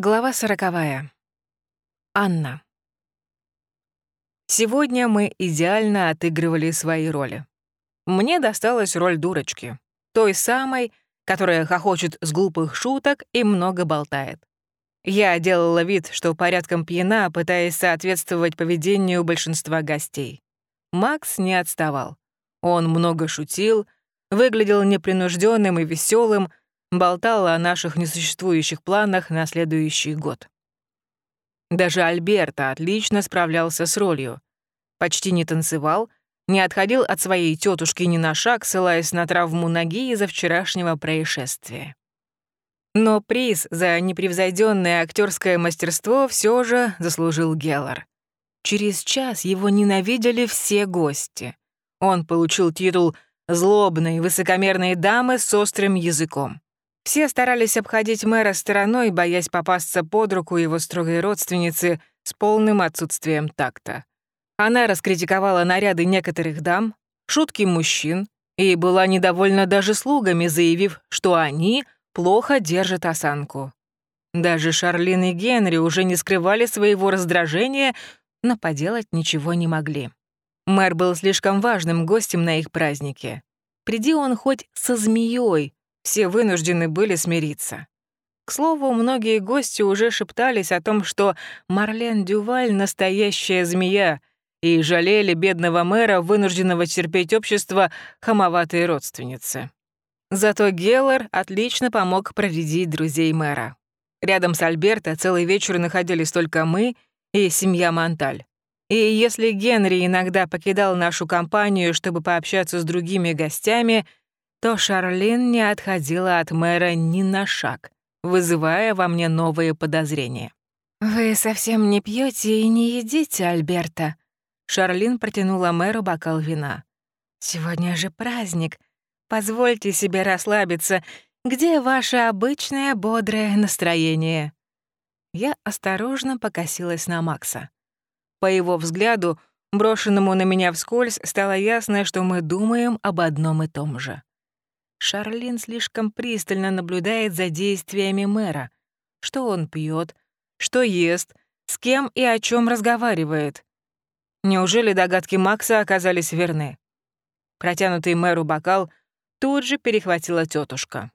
Глава сороковая. Анна. Сегодня мы идеально отыгрывали свои роли. Мне досталась роль дурочки, той самой, которая хохочет с глупых шуток и много болтает. Я делала вид, что порядком пьяна, пытаясь соответствовать поведению большинства гостей. Макс не отставал. Он много шутил, выглядел непринужденным и веселым, болтала о наших несуществующих планах на следующий год. Даже Альберто отлично справлялся с ролью. Почти не танцевал, не отходил от своей тетушки ни на шаг, ссылаясь на травму ноги из-за вчерашнего происшествия. Но приз за непревзойденное актерское мастерство все же заслужил Геллар. Через час его ненавидели все гости. Он получил титул «злобной, высокомерной дамы с острым языком». Все старались обходить мэра стороной, боясь попасться под руку его строгой родственницы с полным отсутствием такта. Она раскритиковала наряды некоторых дам, шутки мужчин и была недовольна даже слугами, заявив, что они плохо держат осанку. Даже Шарлин и Генри уже не скрывали своего раздражения, но поделать ничего не могли. Мэр был слишком важным гостем на их празднике. Приди он хоть со змеей, все вынуждены были смириться. К слову, многие гости уже шептались о том, что Марлен Дюваль — настоящая змея, и жалели бедного мэра, вынужденного терпеть общество хамоватой родственницы. Зато Геллар отлично помог проредить друзей мэра. Рядом с Альберто целый вечер находились только мы и семья Монталь. И если Генри иногда покидал нашу компанию, чтобы пообщаться с другими гостями — то Шарлин не отходила от мэра ни на шаг, вызывая во мне новые подозрения. «Вы совсем не пьете и не едите, Альберта?» Шарлин протянула мэру бокал вина. «Сегодня же праздник. Позвольте себе расслабиться. Где ваше обычное бодрое настроение?» Я осторожно покосилась на Макса. По его взгляду, брошенному на меня вскользь, стало ясно, что мы думаем об одном и том же. Шарлин слишком пристально наблюдает за действиями мэра. Что он пьет, что ест, с кем и о чем разговаривает. Неужели догадки Макса оказались верны? Протянутый мэру бокал тут же перехватила тетушка.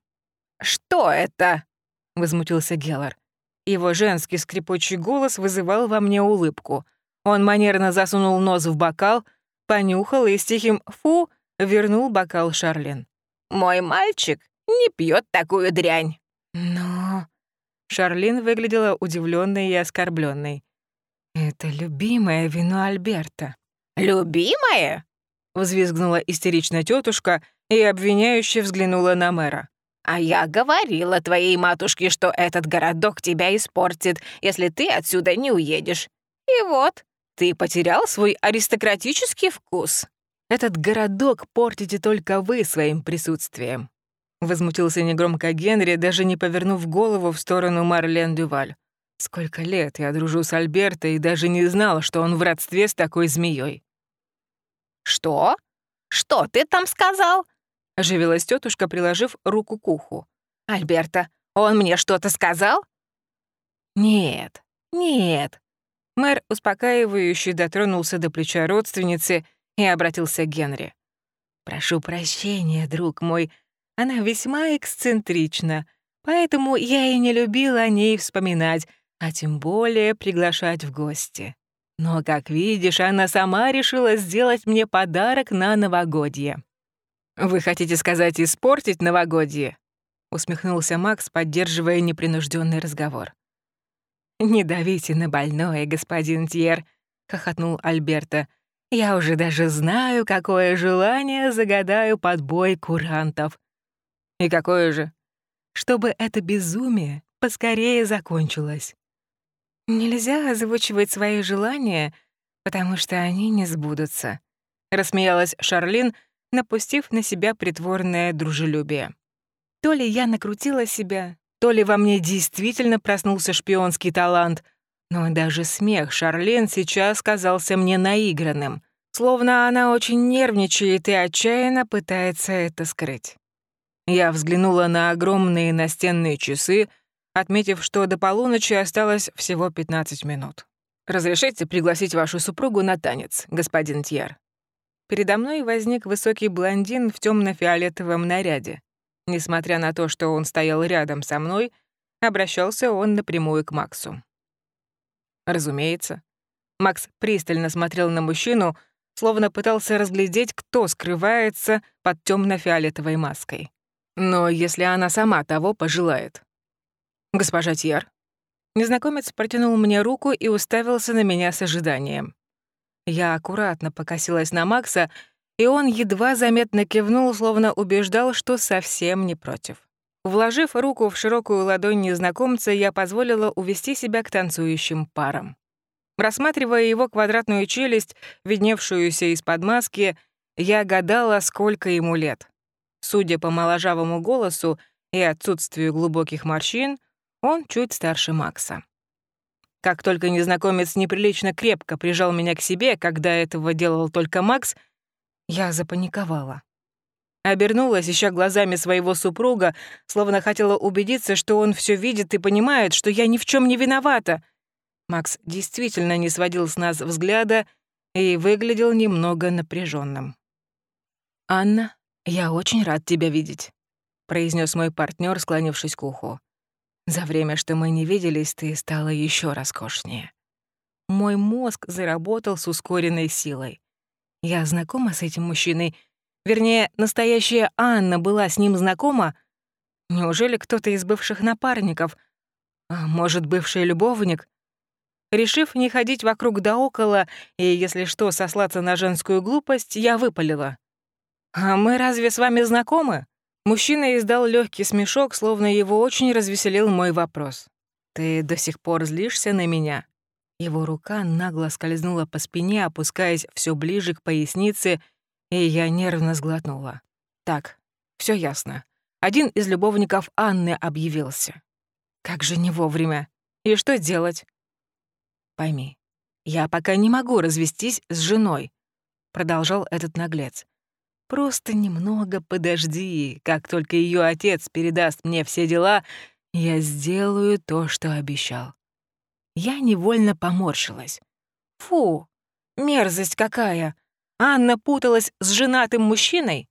«Что это?» — возмутился Геллар. Его женский скрипучий голос вызывал во мне улыбку. Он манерно засунул нос в бокал, понюхал и с тихим «фу» вернул бокал Шарлин. Мой мальчик не пьет такую дрянь». «Но...» Шарлин выглядела удивленной и оскорбленной. «Это любимое вино Альберта». «Любимое?» — взвизгнула истеричная тетушка и обвиняюще взглянула на мэра. «А я говорила твоей матушке, что этот городок тебя испортит, если ты отсюда не уедешь. И вот, ты потерял свой аристократический вкус». Этот городок портите только вы своим присутствием». Возмутился негромко Генри, даже не повернув голову в сторону Марлен Дюваль. «Сколько лет я дружу с Альберто и даже не знал, что он в родстве с такой змеей. «Что? Что ты там сказал?» — оживилась тетушка, приложив руку к уху. «Альберто, он мне что-то сказал?» «Нет, нет». Мэр успокаивающе дотронулся до плеча родственницы и обратился к Генри. «Прошу прощения, друг мой, она весьма эксцентрична, поэтому я и не любила о ней вспоминать, а тем более приглашать в гости. Но, как видишь, она сама решила сделать мне подарок на новогодье». «Вы хотите сказать, испортить новогодье?» — усмехнулся Макс, поддерживая непринужденный разговор. «Не давите на больное, господин Тьер», — хохотнул Альберта. Я уже даже знаю, какое желание загадаю под бой курантов. И какое же? Чтобы это безумие поскорее закончилось. Нельзя озвучивать свои желания, потому что они не сбудутся. Рассмеялась Шарлин, напустив на себя притворное дружелюбие. То ли я накрутила себя, то ли во мне действительно проснулся шпионский талант, но даже смех Шарлен сейчас казался мне наигранным, словно она очень нервничает и отчаянно пытается это скрыть. Я взглянула на огромные настенные часы, отметив, что до полуночи осталось всего 15 минут. «Разрешите пригласить вашу супругу на танец, господин Тьер?» Передо мной возник высокий блондин в темно фиолетовом наряде. Несмотря на то, что он стоял рядом со мной, обращался он напрямую к Максу. Разумеется. Макс пристально смотрел на мужчину, словно пытался разглядеть, кто скрывается под темно фиолетовой маской. Но если она сама того пожелает. «Госпожа Тьер». Незнакомец протянул мне руку и уставился на меня с ожиданием. Я аккуратно покосилась на Макса, и он едва заметно кивнул, словно убеждал, что совсем не против. Вложив руку в широкую ладонь незнакомца, я позволила увести себя к танцующим парам. Рассматривая его квадратную челюсть, видневшуюся из-под маски, я гадала, сколько ему лет. Судя по моложавому голосу и отсутствию глубоких морщин, он чуть старше Макса. Как только незнакомец неприлично крепко прижал меня к себе, когда этого делал только Макс, я запаниковала. Обернулась, ища глазами своего супруга, словно хотела убедиться, что он все видит и понимает, что я ни в чем не виновата. Макс действительно не сводил с нас взгляда и выглядел немного напряженным. «Анна, я очень рад тебя видеть», — произнес мой партнер, склонившись к уху. За время, что мы не виделись, ты стала еще роскошнее. Мой мозг заработал с ускоренной силой. Я знакома с этим мужчиной. Вернее, настоящая Анна была с ним знакома. Неужели кто-то из бывших напарников? А может, бывший любовник? Решив не ходить вокруг да около и, если что, сослаться на женскую глупость, я выпалила. «А мы разве с вами знакомы?» Мужчина издал легкий смешок, словно его очень развеселил мой вопрос. «Ты до сих пор злишься на меня?» Его рука нагло скользнула по спине, опускаясь все ближе к пояснице, и я нервно сглотнула. «Так, все ясно. Один из любовников Анны объявился. Как же не вовремя. И что делать?» «Пойми, я пока не могу развестись с женой», — продолжал этот наглец. Просто немного подожди. Как только ее отец передаст мне все дела, я сделаю то, что обещал. Я невольно поморщилась. Фу, мерзость какая! Анна путалась с женатым мужчиной?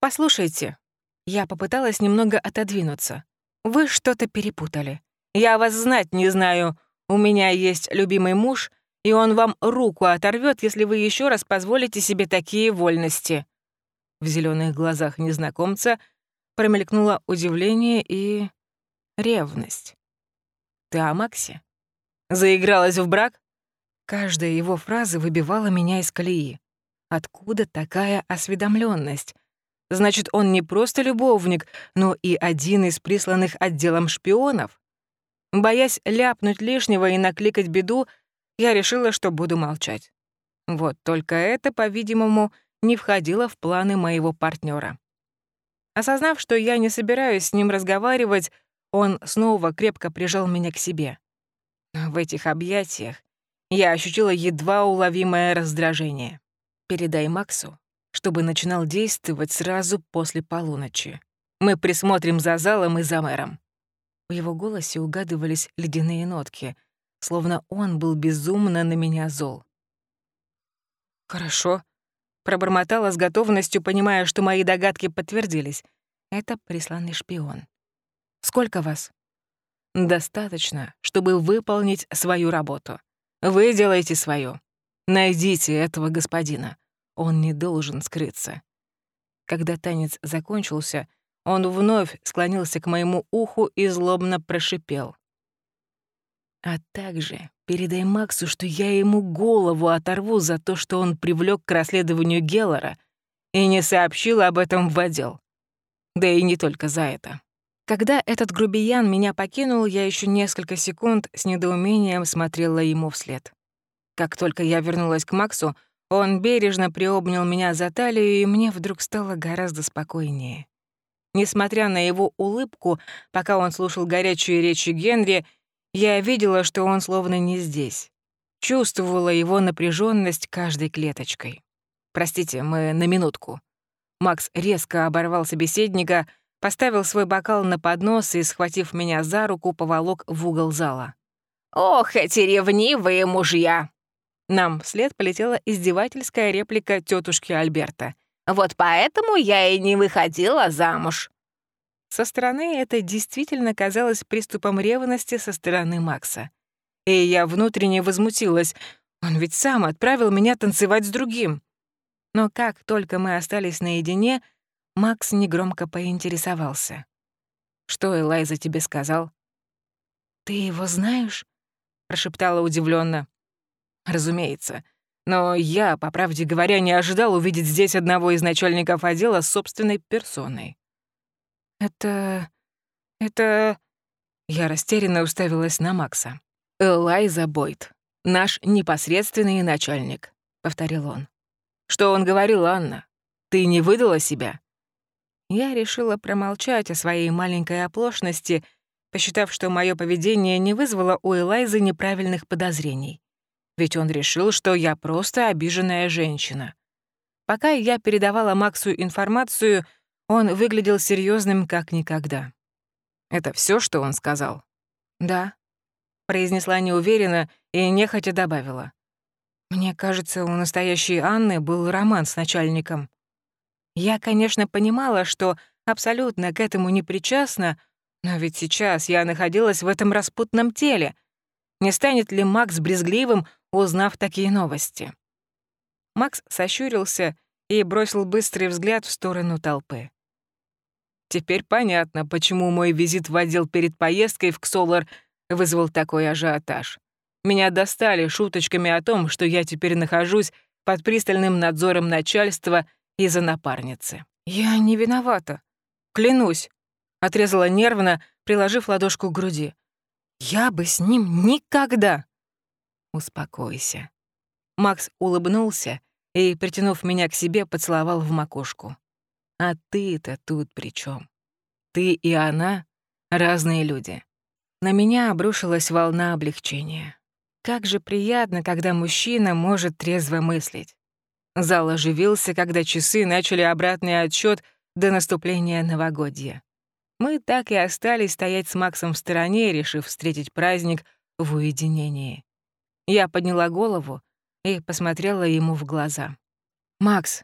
Послушайте, я попыталась немного отодвинуться. Вы что-то перепутали. Я вас знать не знаю. У меня есть любимый муж, и он вам руку оторвет, если вы еще раз позволите себе такие вольности. В зеленых глазах незнакомца промелькнуло удивление и ревность. «Ты о Максе? Заигралась в брак?» Каждая его фраза выбивала меня из колеи. Откуда такая осведомленность? Значит, он не просто любовник, но и один из присланных отделом шпионов? Боясь ляпнуть лишнего и накликать беду, я решила, что буду молчать. Вот только это, по-видимому, не входило в планы моего партнера. Осознав, что я не собираюсь с ним разговаривать, он снова крепко прижал меня к себе. В этих объятиях я ощутила едва уловимое раздражение. «Передай Максу, чтобы начинал действовать сразу после полуночи. Мы присмотрим за залом и за мэром». В его голосе угадывались ледяные нотки, словно он был безумно на меня зол. «Хорошо», Пробормотала с готовностью, понимая, что мои догадки подтвердились. Это присланный шпион. «Сколько вас?» «Достаточно, чтобы выполнить свою работу. Вы делаете свое. Найдите этого господина. Он не должен скрыться». Когда танец закончился, он вновь склонился к моему уху и злобно прошипел. А также передай Максу, что я ему голову оторву за то, что он привлек к расследованию Геллера и не сообщил об этом в отдел. Да и не только за это. Когда этот грубиян меня покинул, я еще несколько секунд с недоумением смотрела ему вслед. Как только я вернулась к Максу, он бережно приобнял меня за талию, и мне вдруг стало гораздо спокойнее. Несмотря на его улыбку, пока он слушал горячие речи Генри, я видела, что он словно не здесь. Чувствовала его напряженность каждой клеточкой. «Простите, мы на минутку». Макс резко оборвал собеседника, поставил свой бокал на поднос и, схватив меня за руку, поволок в угол зала. «Ох, эти ревнивые мужья!» Нам вслед полетела издевательская реплика тетушки Альберта. «Вот поэтому я и не выходила замуж». Со стороны это действительно казалось приступом ревности со стороны Макса. И я внутренне возмутилась. Он ведь сам отправил меня танцевать с другим. Но как только мы остались наедине, Макс негромко поинтересовался. «Что Элайза тебе сказал?» «Ты его знаешь?» — прошептала удивленно. «Разумеется. Но я, по правде говоря, не ожидал увидеть здесь одного из начальников отдела собственной персоной». «Это... это...» Я растерянно уставилась на Макса. «Элайза Бойт, наш непосредственный начальник», — повторил он. «Что он говорил, Анна? Ты не выдала себя?» Я решила промолчать о своей маленькой оплошности, посчитав, что мое поведение не вызвало у Элайзы неправильных подозрений. Ведь он решил, что я просто обиженная женщина. Пока я передавала Максу информацию, он выглядел серьезным как никогда. Это все, что он сказал? Да, произнесла неуверенно и нехотя добавила. Мне кажется, у настоящей Анны был роман с начальником. Я, конечно, понимала, что абсолютно к этому не причастна, но ведь сейчас я находилась в этом распутном теле. Не станет ли Макс брезгливым, узнав такие новости? Макс сощурился и бросил быстрый взгляд в сторону толпы. Теперь понятно, почему мой визит в отдел перед поездкой в Ксолар вызвал такой ажиотаж. Меня достали шуточками о том, что я теперь нахожусь под пристальным надзором начальства из-за напарницы. «Я не виновата. Клянусь», — отрезала нервно, приложив ладошку к груди. «Я бы с ним никогда...» «Успокойся». Макс улыбнулся и, притянув меня к себе, поцеловал в макушку. «А ты-то тут при чем? Ты и она — разные люди». На меня обрушилась волна облегчения. Как же приятно, когда мужчина может трезво мыслить. Зал оживился, когда часы начали обратный отсчет до наступления новогодья. Мы так и остались стоять с Максом в стороне, решив встретить праздник в уединении. Я подняла голову и посмотрела ему в глаза. «Макс».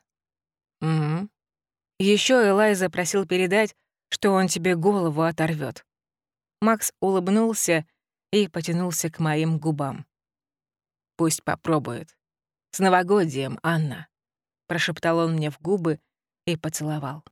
«Угу». Еще Элайза просил передать, что он тебе голову оторвет. Макс улыбнулся и потянулся к моим губам. «Пусть попробует. «С новогодием, Анна!» — прошептал он мне в губы и поцеловал.